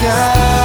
Yeah.